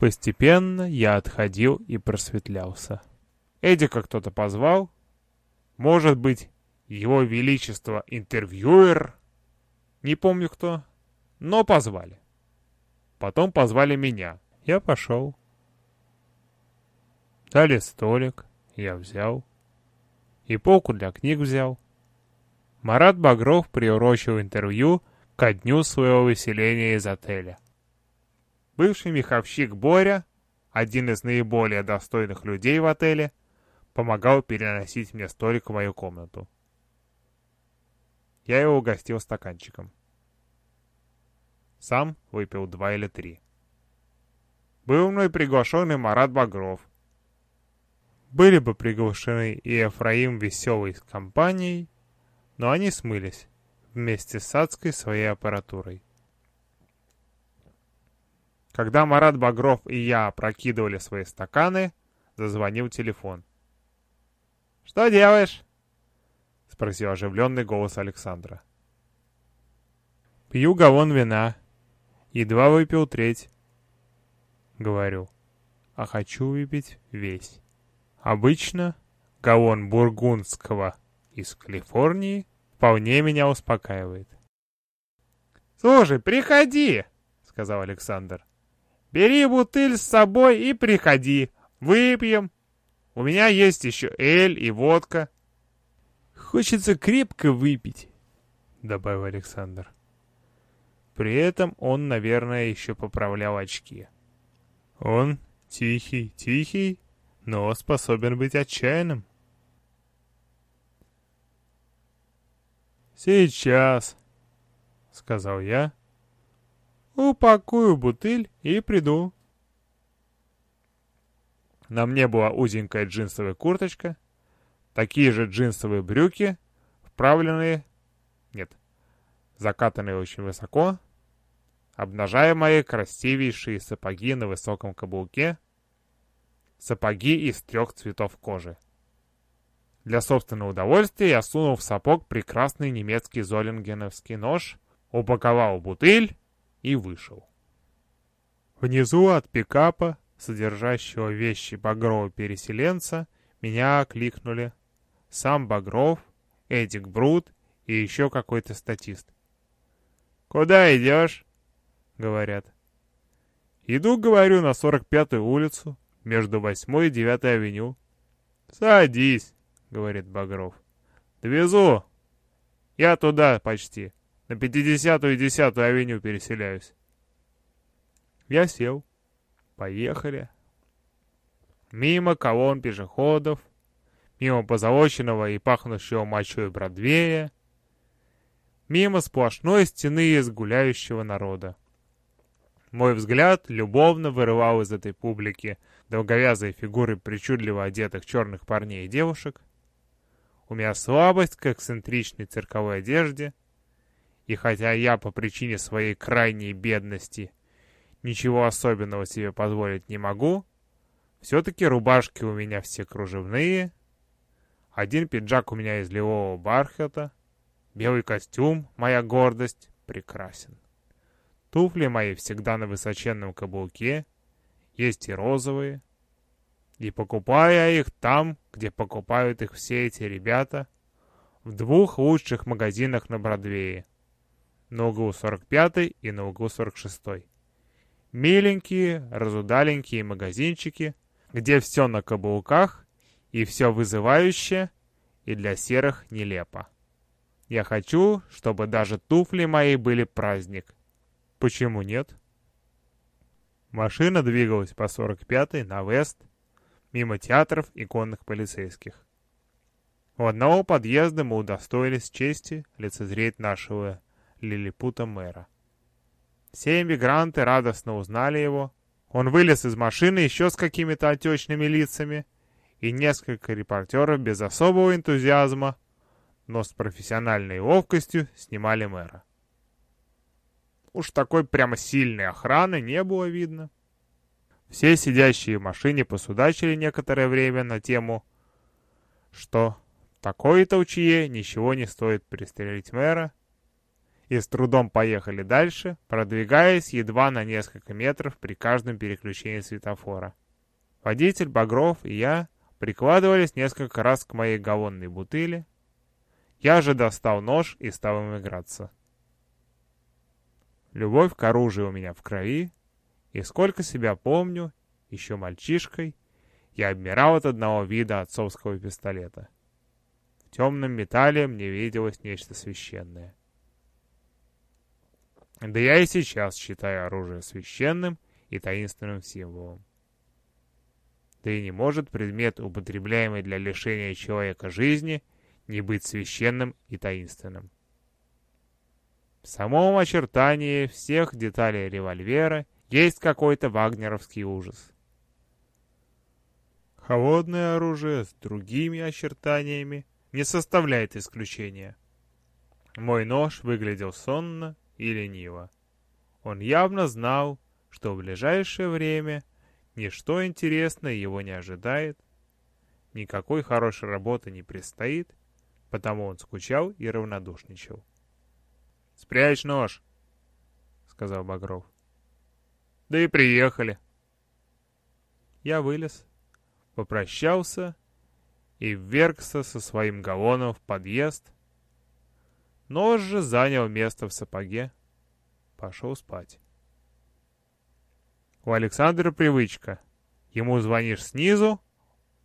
Постепенно я отходил и просветлялся. Эдика кто-то позвал. Может быть, его величество интервьюер? Не помню кто, но позвали. Потом позвали меня. Я пошел. Дали столик, я взял. И полку для книг взял. Марат Багров приурочил интервью ко дню своего выселения из отеля. Бывший меховщик Боря, один из наиболее достойных людей в отеле, помогал переносить мне столик в мою комнату. Я его угостил стаканчиком. Сам выпил два или три. Был мной приглашенный Марат Багров. Были бы приглашены и Ефраим Веселый с компанией, но они смылись вместе с адской своей аппаратурой. Когда Марат Багров и я опрокидывали свои стаканы, зазвонил телефон. «Что делаешь?» — спросил оживленный голос Александра. «Пью галлон вина. Едва выпил треть». Говорю, а хочу выпить весь. Обычно галлон бургундского из Калифорнии вполне меня успокаивает. «Слушай, приходи!» — сказал Александр. «Бери бутыль с собой и приходи. Выпьем. У меня есть еще эль и водка». «Хочется крепко выпить», — добавил Александр. При этом он, наверное, еще поправлял очки. Он тихий, тихий, но способен быть отчаянным. «Сейчас», — сказал я, — «упакую бутыль и приду». На мне была узенькая джинсовая курточка, такие же джинсовые брюки, вправленные, нет, закатанные очень высоко, обнажая мои красивейшие сапоги на высоком каблуке, сапоги из трех цветов кожи. Для собственного удовольствия я сунул в сапог прекрасный немецкий золингеновский нож, упаковал бутыль и вышел. Внизу от пикапа, содержащего вещи Багрова переселенца, меня окликнули. Сам Багров, Эдик Брут и еще какой-то статист. «Куда идешь?» — говорят. «Иду, говорю, на 45-ю улицу, между 8 и 9 авеню». «Садись!» — говорит Багров. «Довезу! Я туда почти, на 50-ю и 10-ю авеню переселяюсь». Я сел. Поехали. Мимо колонн пешеходов, мимо позолоченного и пахнущего мочой Бродвея, мимо сплошной стены из гуляющего народа. Мой взгляд любовно вырывал из этой публики долговязые фигуры причудливо одетых черных парней и девушек, у меня слабость к эксцентричной цирковой одежде, и хотя я по причине своей крайней бедности ничего особенного себе позволить не могу, все-таки рубашки у меня все кружевные, один пиджак у меня из лилового бархата, белый костюм, моя гордость, прекрасен. Туфли мои всегда на высоченном каблуке, есть и розовые, и покупая их там, где покупают их все эти ребята, в двух лучших магазинах на Бродвее, на углу 45 и на углу 46. Миленькие, разудаленькие магазинчики, где все на каблуках и все вызывающее, и для серых нелепо. Я хочу, чтобы даже туфли мои были праздник. Почему нет? Машина двигалась по 45-й на Вест, мимо театров и конных полицейских. У одного подъезда мы удостоились чести лицезреть нашего лилипута мэра. Все иммигранты радостно узнали его. Он вылез из машины еще с какими-то отечными лицами, и несколько репортеров без особого энтузиазма, но с профессиональной ловкостью снимали мэра. Уж такой прямо сильной охраны не было видно. Все сидящие в машине посудачили некоторое время на тему, что такой-то учье ничего не стоит пристрелить мэра, и с трудом поехали дальше, продвигаясь едва на несколько метров при каждом переключении светофора. Водитель Багров и я прикладывались несколько раз к моей галлонной бутыли. Я же достал нож и стал им играться. Любовь к оружию у меня в крови, и сколько себя помню, еще мальчишкой, я обмирал от одного вида отцовского пистолета. В темном металле мне виделось нечто священное. Да я и сейчас считаю оружие священным и таинственным символом. Да и не может предмет, употребляемый для лишения человека жизни, не быть священным и таинственным. В самом очертании всех деталей револьвера есть какой-то вагнеровский ужас. Холодное оружие с другими очертаниями не составляет исключения. Мой нож выглядел сонно и лениво. Он явно знал, что в ближайшее время ничто интересное его не ожидает, никакой хорошей работы не предстоит, потому он скучал и равнодушничал. «Спрячь нож», — сказал Багров. «Да и приехали». Я вылез, попрощался и ввергся со своим галлоном в подъезд. Нож же занял место в сапоге. Пошел спать. У Александра привычка. Ему звонишь снизу,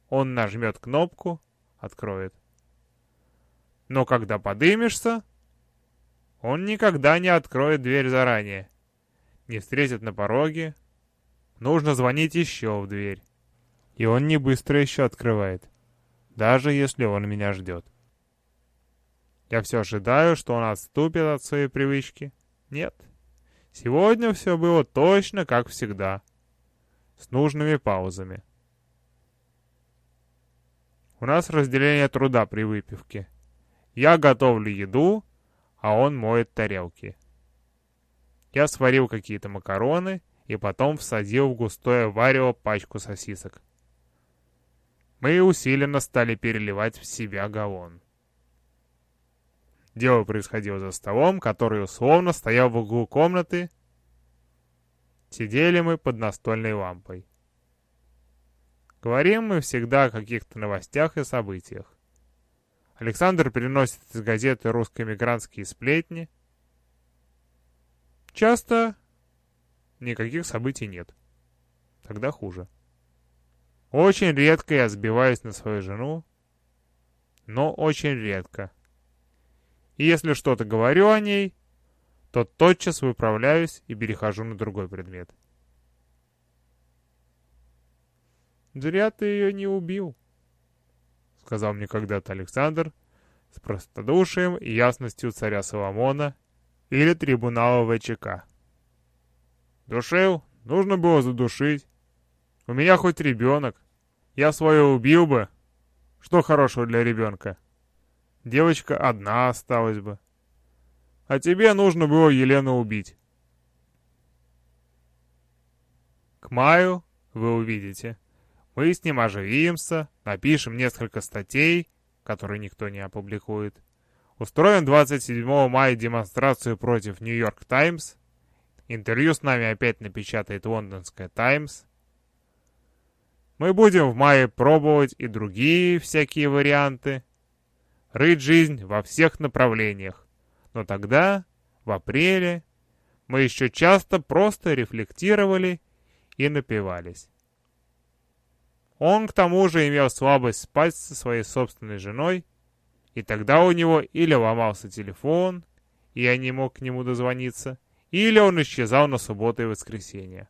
он нажмет кнопку, откроет. Но когда подымешься, он никогда не откроет дверь заранее. Не встретит на пороге. Нужно звонить еще в дверь. И он не быстро еще открывает даже если он меня ждет. Я все ожидаю, что он отступит от своей привычки. Нет. Сегодня все было точно как всегда. С нужными паузами. У нас разделение труда при выпивке. Я готовлю еду, а он моет тарелки. Я сварил какие-то макароны и потом всадил в густое варево пачку сосисок мы усиленно стали переливать в себя галлон. Дело происходило за столом, который условно стоял в углу комнаты. Сидели мы под настольной лампой. Говорим мы всегда о каких-то новостях и событиях. Александр переносит из газеты русско-мигрантские сплетни. Часто никаких событий нет. Тогда хуже. Очень редко я сбиваюсь на свою жену, но очень редко. И если что-то говорю о ней, то тотчас выправляюсь и перехожу на другой предмет. «Зря ты ее не убил», — сказал мне когда-то Александр с простодушием и ясностью царя Соломона или трибунала ВЧК. «Душил? Нужно было задушить. У меня хоть ребенок. Я свое убил бы. Что хорошего для ребенка? Девочка одна осталась бы. А тебе нужно было Елену убить. К маю вы увидите. Мы с ним оживимся, напишем несколько статей, которые никто не опубликует. Устроим 27 мая демонстрацию против Нью-Йорк Таймс. Интервью с нами опять напечатает лондонская Таймс. Мы будем в мае пробовать и другие всякие варианты. Рыть жизнь во всех направлениях. Но тогда, в апреле, мы еще часто просто рефлектировали и напивались. Он к тому же имел слабость спать со своей собственной женой, и тогда у него или ломался телефон, и я не мог к нему дозвониться, или он исчезал на субботу и воскресенье.